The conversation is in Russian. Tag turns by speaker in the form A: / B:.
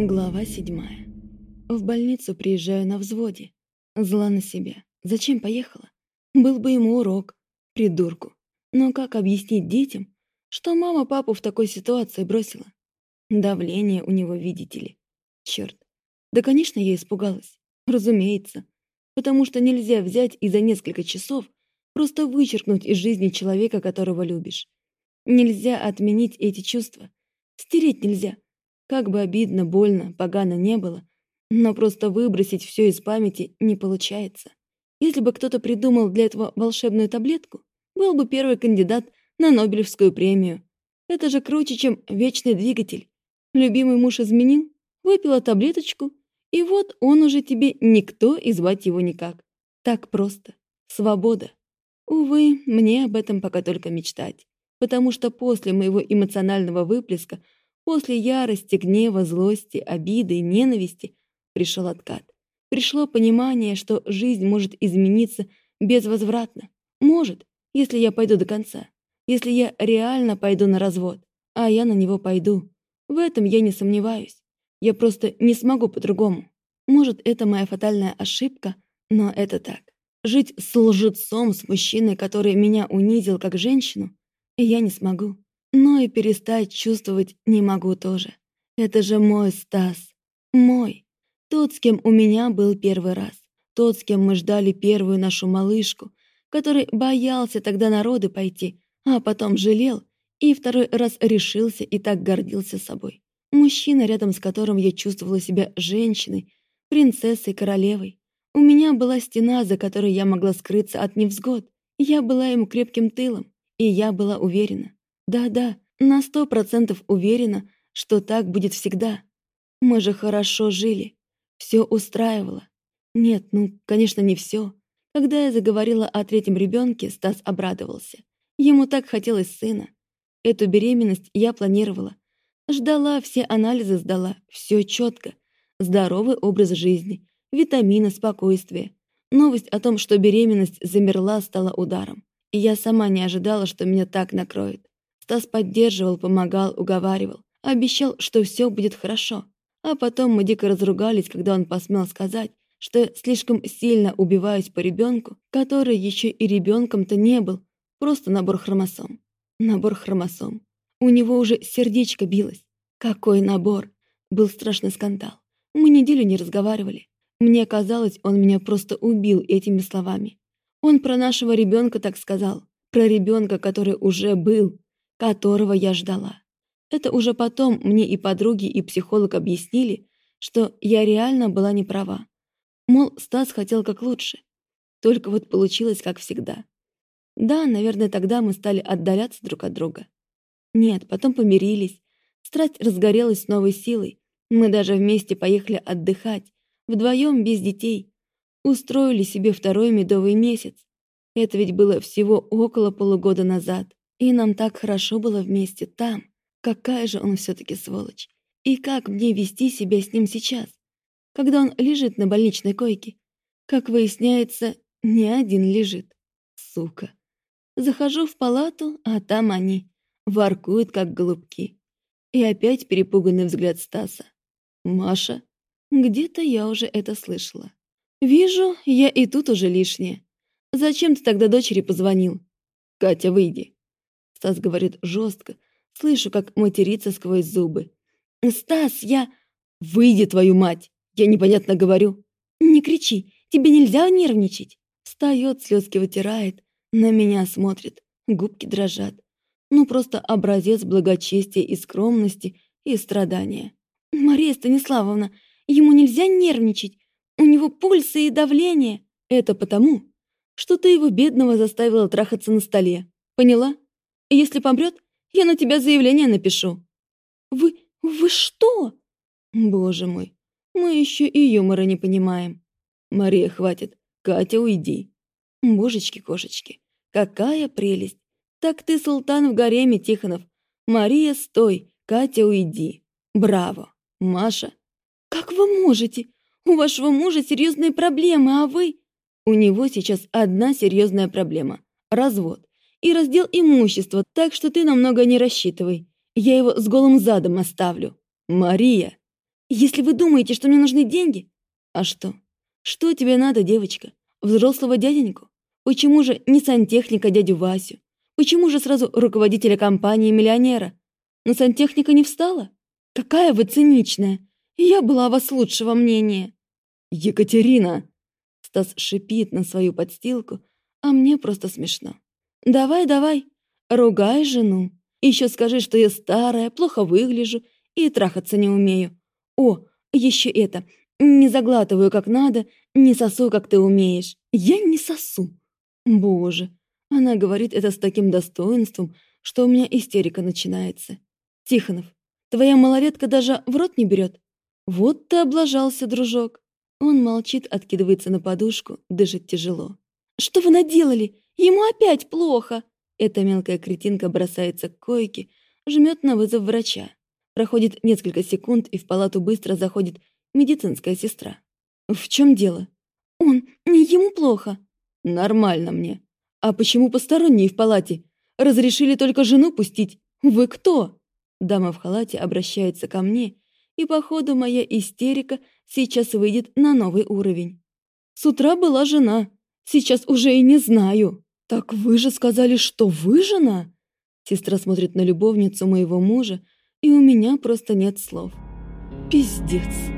A: Глава седьмая. В больницу приезжаю на взводе. Зла на себя. Зачем поехала? Был бы ему урок. Придурку. Но как объяснить детям, что мама папу в такой ситуации бросила? Давление у него, видите ли. Черт. Да, конечно, я испугалась. Разумеется. Потому что нельзя взять и за несколько часов просто вычеркнуть из жизни человека, которого любишь. Нельзя отменить эти чувства. Стереть нельзя. Как бы обидно, больно, погано не было, но просто выбросить все из памяти не получается. Если бы кто-то придумал для этого волшебную таблетку, был бы первый кандидат на Нобелевскую премию. Это же круче, чем вечный двигатель. Любимый муж изменил, выпила таблеточку, и вот он уже тебе никто и звать его никак. Так просто. Свобода. Увы, мне об этом пока только мечтать. Потому что после моего эмоционального выплеска, после ярости, гнева, злости, обиды, ненависти, пришел откат. Пришло понимание, что жизнь может измениться безвозвратно. Может, если я пойду до конца. Если я реально пойду на развод. А я на него пойду. В этом я не сомневаюсь. Я просто не смогу по-другому. Может, это моя фатальная ошибка, но это так. Жить с лжецом, с мужчиной, который меня унизил как женщину, я не смогу. Но и перестать чувствовать не могу тоже. Это же мой Стас. Мой. Тот, с кем у меня был первый раз. Тот, с кем мы ждали первую нашу малышку, который боялся тогда народы пойти, а потом жалел и второй раз решился и так гордился собой. Мужчина, рядом с которым я чувствовала себя женщиной, принцессой, королевой. У меня была стена, за которой я могла скрыться от невзгод. Я была ему крепким тылом, и я была уверена. Да-да, на сто процентов уверена, что так будет всегда. Мы же хорошо жили. Все устраивало. Нет, ну, конечно, не все. Когда я заговорила о третьем ребенке, Стас обрадовался. Ему так хотелось сына. Эту беременность я планировала. Ждала, все анализы сдала, все четко. Здоровый образ жизни, витамины, спокойствие. Новость о том, что беременность замерла, стала ударом. И я сама не ожидала, что меня так накроет. Стас поддерживал, помогал, уговаривал. Обещал, что все будет хорошо. А потом мы дико разругались, когда он посмел сказать, что слишком сильно убиваюсь по ребенку, который еще и ребенком-то не был, просто набор хромосом. Набор хромосом. У него уже сердечко билось. Какой набор! Был страшный скандал. Мы неделю не разговаривали. Мне казалось, он меня просто убил этими словами. Он про нашего ребенка так сказал. Про ребенка, который уже был, которого я ждала. Это уже потом мне и подруги, и психолог объяснили, что я реально была не права. Мол, Стас хотел как лучше. Только вот получилось как всегда. Да, наверное, тогда мы стали отдаляться друг от друга. Нет, потом помирились. Страсть разгорелась с новой силой. Мы даже вместе поехали отдыхать, вдвоем без детей. Устроили себе второй медовый месяц. Это ведь было всего около полугода назад. И нам так хорошо было вместе там. Какая же он все таки сволочь. И как мне вести себя с ним сейчас? когда он лежит на больничной койке. Как выясняется, не один лежит. Сука. Захожу в палату, а там они. Воркуют, как голубки. И опять перепуганный взгляд Стаса. «Маша?» Где-то я уже это слышала. «Вижу, я и тут уже лишняя. Зачем ты тогда дочери позвонил?» «Катя, выйди». Стас говорит жестко. Слышу, как матерится сквозь зубы. «Стас, я...» «Выйди, твою мать!» Я непонятно говорю. «Не кричи, тебе нельзя нервничать!» Встает, слезки вытирает, на меня смотрит, губки дрожат. Ну, просто образец благочестия и скромности и страдания. «Мария Станиславовна, ему нельзя нервничать, у него пульсы и давление!» «Это потому, что ты его бедного заставила трахаться на столе. Поняла? Если помрет, я на тебя заявление напишу». «Вы... вы что?» «Боже мой, мы еще и юмора не понимаем. Мария, хватит. Катя, уйди. Божечки-кошечки, какая прелесть. Так ты султан в гареме, Тихонов. Мария, стой. Катя, уйди. Браво. Маша. Как вы можете? У вашего мужа серьезные проблемы, а вы... У него сейчас одна серьезная проблема. Развод. И раздел имущества, так что ты намного не рассчитывай. Я его с голым задом оставлю. Мария. Если вы думаете, что мне нужны деньги... А что? Что тебе надо, девочка? Взрослого дяденьку? Почему же не сантехника дядю Васю? Почему же сразу руководителя компании-миллионера? Но сантехника не встала? Какая вы циничная! Я была о вас лучшего мнения.
B: Екатерина!
A: Стас шипит на свою подстилку, а мне просто смешно. Давай, давай, ругай жену. Еще скажи, что я старая, плохо выгляжу и трахаться не умею. О, еще это. Не заглатываю как надо, не сосу, как ты умеешь. Я не сосу. Боже, она говорит это с таким достоинством, что у меня истерика начинается. Тихонов, твоя малолетка даже в рот не берет. Вот ты облажался, дружок. Он молчит, откидывается на подушку, дышит тяжело. Что вы наделали? Ему опять плохо. Эта мелкая кретинка бросается к койке, жмет на вызов врача. Проходит несколько секунд, и в палату быстро заходит медицинская сестра. «В чем дело?» «Он... ему плохо».
B: «Нормально мне. А почему посторонние в палате? Разрешили только жену пустить? Вы кто?»
A: Дама в халате обращается ко мне, и, походу, моя истерика сейчас выйдет на новый уровень. С утра была жена, сейчас уже и не знаю.
B: «Так вы же сказали, что вы жена?»
A: Сестра смотрит на любовницу моего мужа, и у меня просто нет слов.
B: Пиздец.